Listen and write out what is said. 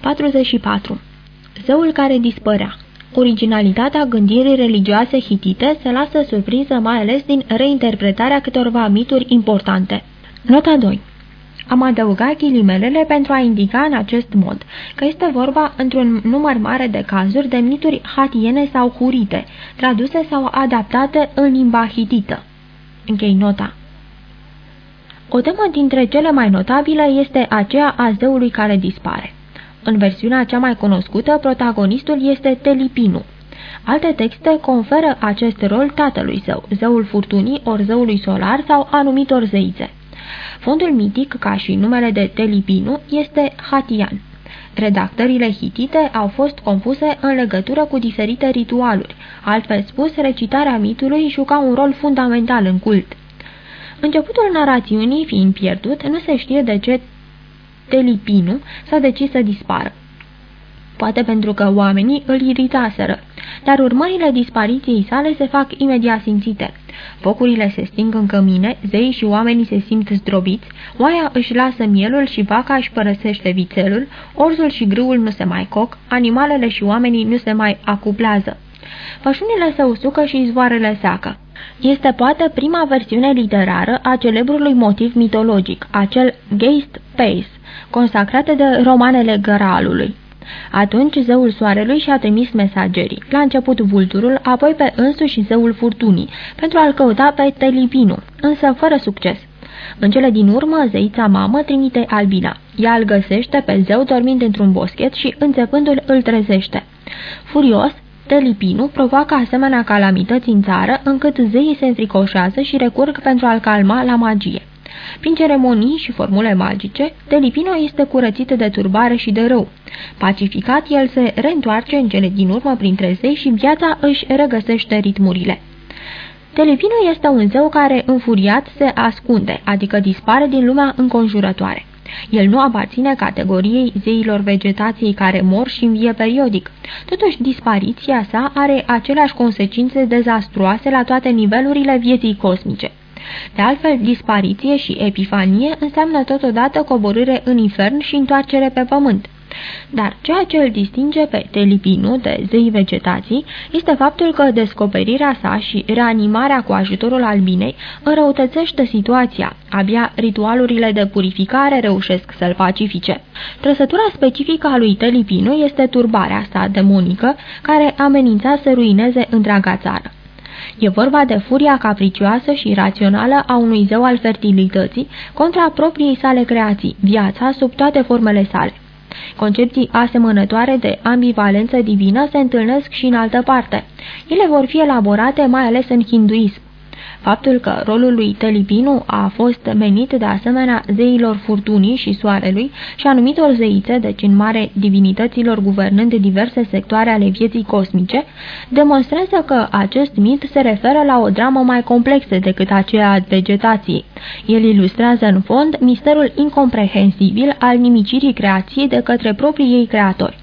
44. Zeul care dispărea Originalitatea gândirii religioase hitite se lasă surpriză mai ales din reinterpretarea câtorva mituri importante. Nota 2 am adăugat ghilimelele pentru a indica în acest mod că este vorba într-un număr mare de cazuri de mituri hatiene sau hurite, traduse sau adaptate în limba hitită. Închei nota. O temă dintre cele mai notabile este aceea a zeului care dispare. În versiunea cea mai cunoscută, protagonistul este Telipinu. Alte texte conferă acest rol tatălui său, zeul furtunii, ori zeului solar sau anumitor zeițe. Fondul mitic, ca și numele de Telipinu, este Hatian. Redactările hitite au fost compuse în legătură cu diferite ritualuri, altfel spus, recitarea mitului juca un rol fundamental în cult. Începutul narațiunii fiind pierdut, nu se știe de ce Telipinu s-a decis să dispară. Poate pentru că oamenii îl iritaseră, dar urmările dispariției sale se fac imediat simțite. Focurile se sting în cămine, zeii și oamenii se simt zdrobiți, oaia își lasă mielul și vaca își părăsește vițelul, orzul și grâul nu se mai coc, animalele și oamenii nu se mai acuplează. Pășunile se usucă și izvoarele seacă. Este poate prima versiune literară a celebrului motiv mitologic, acel Geist Pace, consacrate de romanele Graalului. Atunci zeul soarelui și-a trimis mesagerii, la început vulturul, apoi pe însuși zeul furtunii, pentru a-l căuta pe Telipinu, însă fără succes. În cele din urmă, zeița mamă trimite Albina. Ea îl găsește pe zeu dormind într-un boschet și, înțepându-l, îl trezește. Furios, Telipinu provoacă asemenea calamități în țară, încât zeii se înfricoșează și recurg pentru a-l calma la magie. Prin ceremonii și formule magice, Telipino este curățit de turbare și de rău. Pacificat, el se reîntoarce în cele din urmă printre zei și viața își regăsește ritmurile. Telipino este un zeu care, înfuriat, se ascunde, adică dispare din lumea înconjurătoare. El nu aparține categoriei zeilor vegetației care mor și învie periodic. Totuși, dispariția sa are aceleași consecințe dezastruoase la toate nivelurile vieții cosmice. De altfel, dispariție și epifanie înseamnă totodată coborâre în infern și întoarcere pe pământ. Dar ceea ce îl distinge pe Telipinu de zei vegetații este faptul că descoperirea sa și reanimarea cu ajutorul albinei înrăutățește situația. Abia ritualurile de purificare reușesc să-l pacifice. Trăsătura specifică a lui Telipinu este turbarea sa demonică, care amenința să ruineze întreaga țară. E vorba de furia capricioasă și rațională a unui zeu al fertilității contra propriei sale creații, viața sub toate formele sale. Concepții asemănătoare de ambivalență divină se întâlnesc și în altă parte. Ele vor fi elaborate mai ales în hinduism. Faptul că rolul lui Telipinu a fost menit de asemenea zeilor furtunii și soarelui și anumitor zeițe, deci în mare divinităților guvernând diverse sectoare ale vieții cosmice, demonstrează că acest mit se referă la o dramă mai complexă decât aceea a vegetației. El ilustrează în fond misterul incomprehensibil al nimicirii creației de către proprii ei creatori.